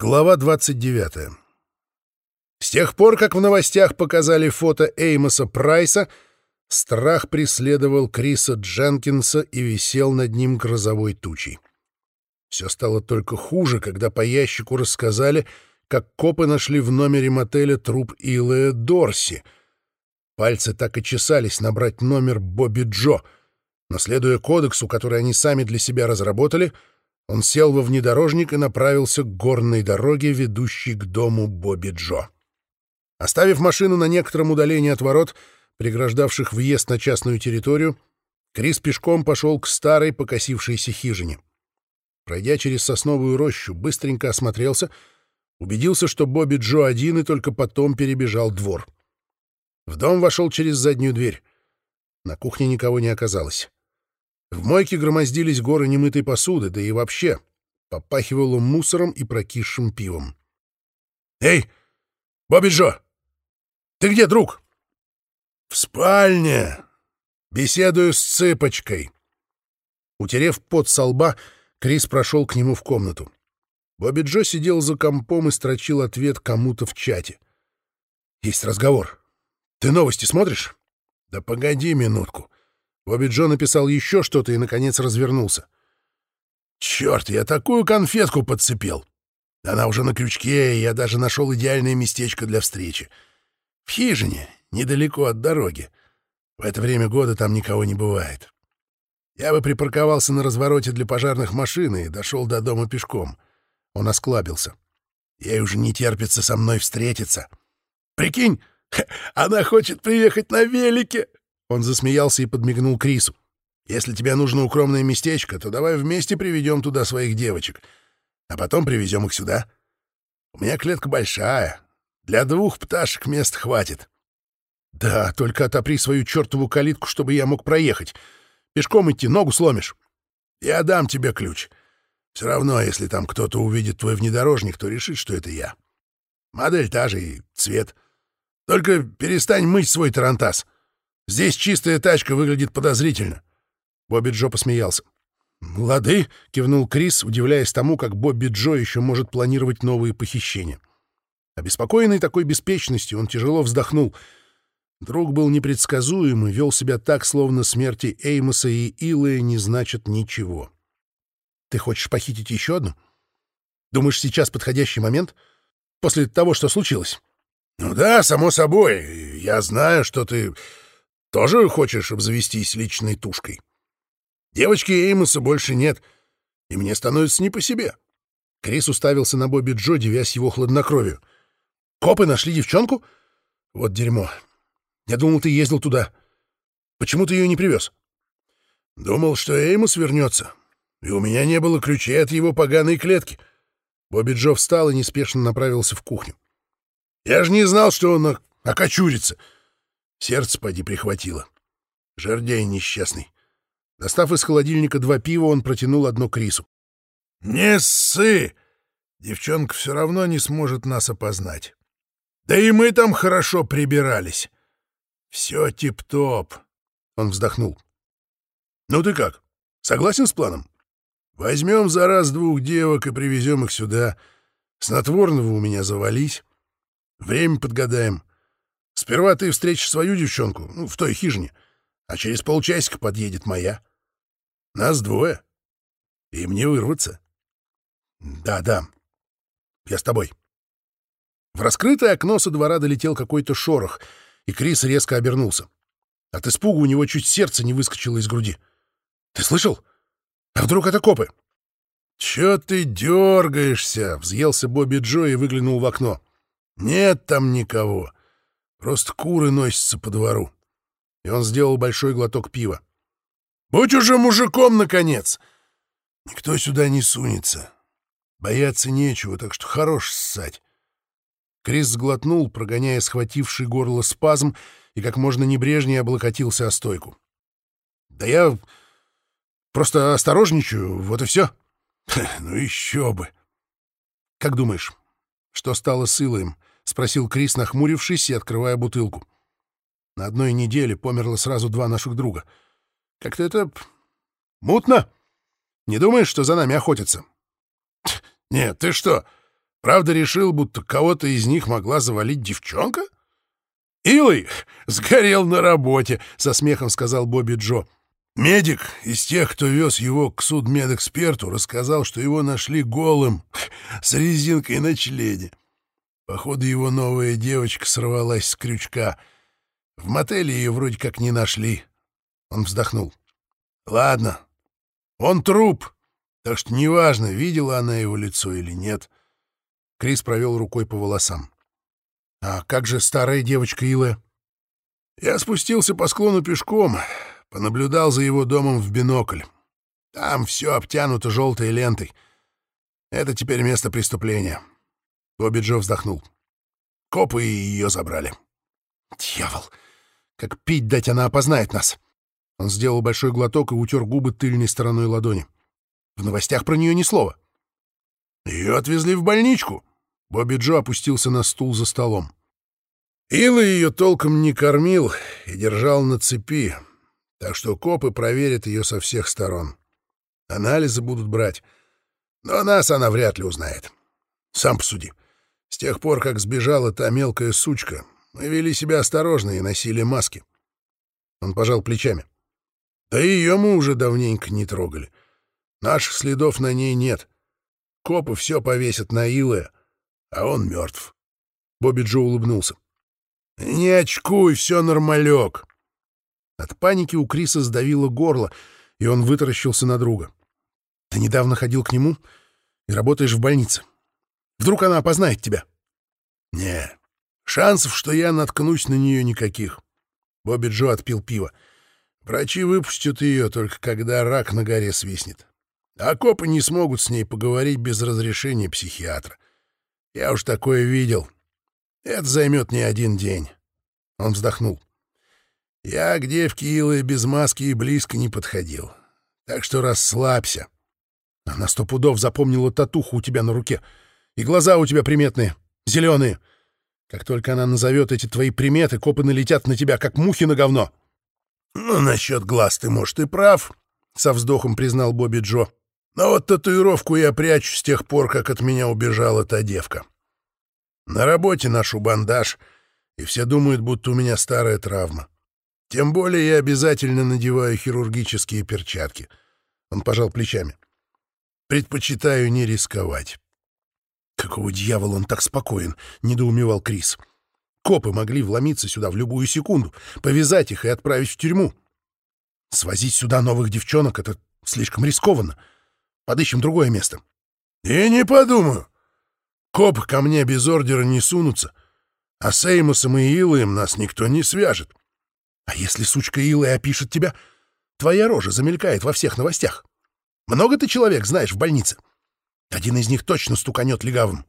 Глава 29. С тех пор, как в новостях показали фото Эймоса Прайса, страх преследовал Криса Дженкинса и висел над ним грозовой тучей. Все стало только хуже, когда по ящику рассказали, как копы нашли в номере мотеля труп Илая Дорси. Пальцы так и чесались набрать номер Бобби Джо, но, следуя кодексу, который они сами для себя разработали, — он сел во внедорожник и направился к горной дороге, ведущей к дому Бобби Джо. Оставив машину на некотором удалении от ворот, преграждавших въезд на частную территорию, Крис пешком пошел к старой покосившейся хижине. Пройдя через сосновую рощу, быстренько осмотрелся, убедился, что Бобби Джо один, и только потом перебежал двор. В дом вошел через заднюю дверь. На кухне никого не оказалось. В мойке громоздились горы немытой посуды, да и вообще попахивало мусором и прокисшим пивом. «Эй, Бобби Джо! Ты где, друг?» «В спальне. Беседую с цыпочкой». Утерев пот со лба, Крис прошел к нему в комнату. Бобби Джо сидел за компом и строчил ответ кому-то в чате. «Есть разговор. Ты новости смотришь?» «Да погоди минутку. Бобби Джо написал еще что-то и, наконец, развернулся. «Черт, я такую конфетку подцепил! Она уже на крючке, и я даже нашел идеальное местечко для встречи. В хижине, недалеко от дороги. В это время года там никого не бывает. Я бы припарковался на развороте для пожарных машин и дошел до дома пешком. Он осклабился. Ей уже не терпится со мной встретиться. Прикинь, она хочет приехать на велике!» Он засмеялся и подмигнул Крису. «Если тебе нужно укромное местечко, то давай вместе приведем туда своих девочек, а потом привезем их сюда. У меня клетка большая, для двух пташек мест хватит». «Да, только отопри свою чертову калитку, чтобы я мог проехать. Пешком идти ногу сломишь». «Я дам тебе ключ. Все равно, если там кто-то увидит твой внедорожник, то решит, что это я. Модель та же и цвет. Только перестань мыть свой тарантас». Здесь чистая тачка выглядит подозрительно. Бобби Джо посмеялся. «Лады», — кивнул Крис, удивляясь тому, как Бобби Джо еще может планировать новые похищения. Обеспокоенный такой беспечностью, он тяжело вздохнул. Друг был непредсказуем и вел себя так, словно смерти Эймоса и Илая не значат ничего. «Ты хочешь похитить еще одну? Думаешь, сейчас подходящий момент? После того, что случилось?» «Ну да, само собой. Я знаю, что ты тоже хочешь обзавестись личной тушкой? Девочки Эймоса больше нет, и мне становится не по себе. Крис уставился на Бобби Джо, девясь его хладнокровию. «Копы нашли девчонку? Вот дерьмо. Я думал, ты ездил туда. Почему ты ее не привез?» «Думал, что Эймос вернется, и у меня не было ключей от его поганой клетки». Бобби Джо встал и неспешно направился в кухню. «Я же не знал, что он окочурится. Сердце поди прихватило. Жердяй несчастный. Достав из холодильника два пива, он протянул одно Крису. «Не ссы! Девчонка все равно не сможет нас опознать. Да и мы там хорошо прибирались. Все тип-топ!» Он вздохнул. «Ну ты как, согласен с планом? Возьмем за раз двух девок и привезем их сюда. Снотворного у меня завались. Время подгадаем. Сперва ты встретишь свою девчонку, ну, в той хижине, а через полчасика подъедет моя. Нас двое. И мне вырваться. Да, да. Я с тобой. В раскрытое окно со двора долетел какой-то шорох, и Крис резко обернулся. От испуга у него чуть сердце не выскочило из груди. Ты слышал? А вдруг это копы? «Чё ты дергаешься?» — взъелся Бобби Джо и выглянул в окно. «Нет там никого. Просто куры носятся по двору. И он сделал большой глоток пива. «Будь уже мужиком, наконец!» Никто сюда не сунется. Бояться нечего, так что хорош ссать. Крис сглотнул, прогоняя схвативший горло спазм, и как можно небрежнее облокотился о стойку. «Да я просто осторожничаю, вот и все». «Ну еще бы!» «Как думаешь, что стало с Илоем?» — спросил Крис, нахмурившись и открывая бутылку. На одной неделе померло сразу два наших друга. Как-то это... мутно. Не думаешь, что за нами охотятся? Нет, ты что? Правда, решил, будто кого-то из них могла завалить девчонка? «Илой сгорел на работе», — со смехом сказал Бобби Джо. Медик из тех, кто вез его к судмедэксперту, рассказал, что его нашли голым, с резинкой на члене. Походу, его новая девочка сорвалась с крючка. В мотеле ее вроде как не нашли. Он вздохнул. «Ладно, он труп, так что неважно, видела она его лицо или нет». Крис провел рукой по волосам. «А как же старая девочка Илая?» «Я спустился по склону пешком, понаблюдал за его домом в бинокль. Там все обтянуто желтой лентой. Это теперь место преступления». Бобби Джо вздохнул. «Копы ее забрали». «Дьявол! Как пить дать она опознает нас!» Он сделал большой глоток и утер губы тыльной стороной ладони. В новостях про нее ни слова. «Ее отвезли в больничку», Бобби Джо опустился на стул за столом. Ила ее толком не кормил и держал на цепи, так что копы проверят ее со всех сторон. Анализы будут брать, но нас она вряд ли узнает. Сам посуди. С тех пор, как сбежала та мелкая сучка, мы вели себя осторожно и носили маски. Он пожал плечами. Да и ее мы уже давненько не трогали. Наших следов на ней нет. Копы все повесят на Илая, а он мертв. Бобби Джо улыбнулся. «Не очкуй, все нормалек!» От паники у Криса сдавило горло, и он вытаращился на друга. «Ты недавно ходил к нему и работаешь в больнице. Вдруг она опознает тебя?» «Не, шансов, что я наткнусь на нее, никаких». Бобби Джо отпил пиво. «Врачи выпустят ее, только когда рак на горе свистнет. А копы не смогут с ней поговорить без разрешения психиатра. Я уж такое видел. Это займет не один день. Он вздохнул. Я к девке Илы без маски и близко не подходил. Так что расслабься. Она сто пудов запомнила татуху у тебя на руке. И глаза у тебя приметные, зеленые. Как только она назовет эти твои приметы, копы налетят на тебя, как мухи на говно. Ну, насчет глаз ты, может, и прав, — со вздохом признал Бобби Джо. Но вот татуировку я прячу с тех пор, как от меня убежала та девка. На работе ношу бандаж, и все думают, будто у меня старая травма. Тем более я обязательно надеваю хирургические перчатки. Он пожал плечами. Предпочитаю не рисковать. Какого дьявола он так спокоен? Недоумевал Крис. Копы могли вломиться сюда в любую секунду, повязать их и отправить в тюрьму. Свозить сюда новых девчонок — это слишком рискованно. Подыщем другое место. — И не подумаю. Копы ко мне без ордера не сунутся, а с Эймосом и Илоем нас никто не свяжет. А если сучка Илая опишет тебя, твоя рожа замелькает во всех новостях. Много ты человек знаешь в больнице? Один из них точно стуканет легавым.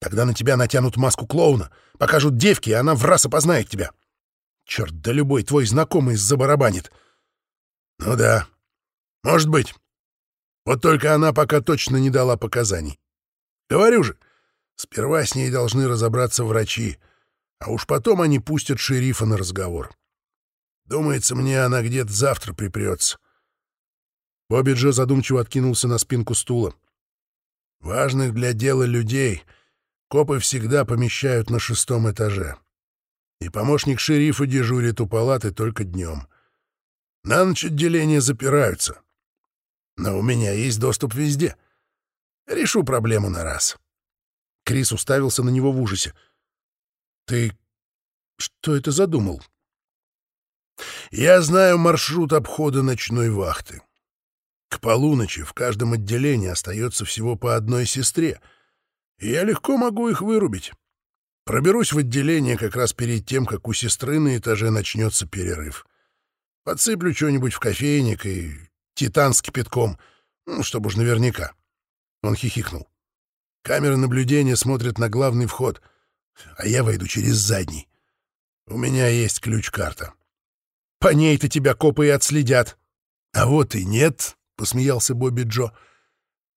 Тогда на тебя натянут маску клоуна, покажут девки, и она в раз опознает тебя. Черт, да любой твой знакомый забарабанит. Ну да, может быть. Вот только она пока точно не дала показаний. Говорю же, сперва с ней должны разобраться врачи, а уж потом они пустят шерифа на разговор. Думается мне, она где-то завтра припрется. Бобби Джо задумчиво откинулся на спинку стула. Важных для дела людей копы всегда помещают на шестом этаже. И помощник шерифа дежурит у палаты только днем. На ночь отделения запираются. Но у меня есть доступ везде. Решу проблему на раз. Крис уставился на него в ужасе. «Ты что это задумал?» «Я знаю маршрут обхода ночной вахты. К полуночи в каждом отделении остается всего по одной сестре, и я легко могу их вырубить. Проберусь в отделение как раз перед тем, как у сестры на этаже начнется перерыв. Подсыплю что-нибудь в кофейник и Титан с кипятком, ну, чтобы уж наверняка. Он хихикнул. Камеры наблюдения смотрят на главный вход, а я войду через задний. У меня есть ключ-карта. По ней-то тебя копы и отследят. А вот и нет, — посмеялся Бобби Джо.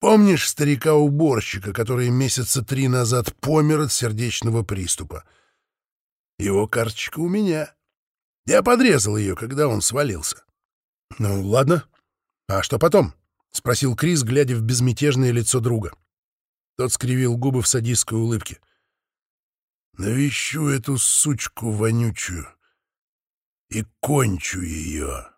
Помнишь старика-уборщика, который месяца три назад помер от сердечного приступа? Его карточка у меня. Я подрезал ее, когда он свалился. Ну, ладно, «А что потом?» — спросил Крис, глядя в безмятежное лицо друга. Тот скривил губы в садистской улыбке. «Навещу эту сучку вонючую и кончу ее».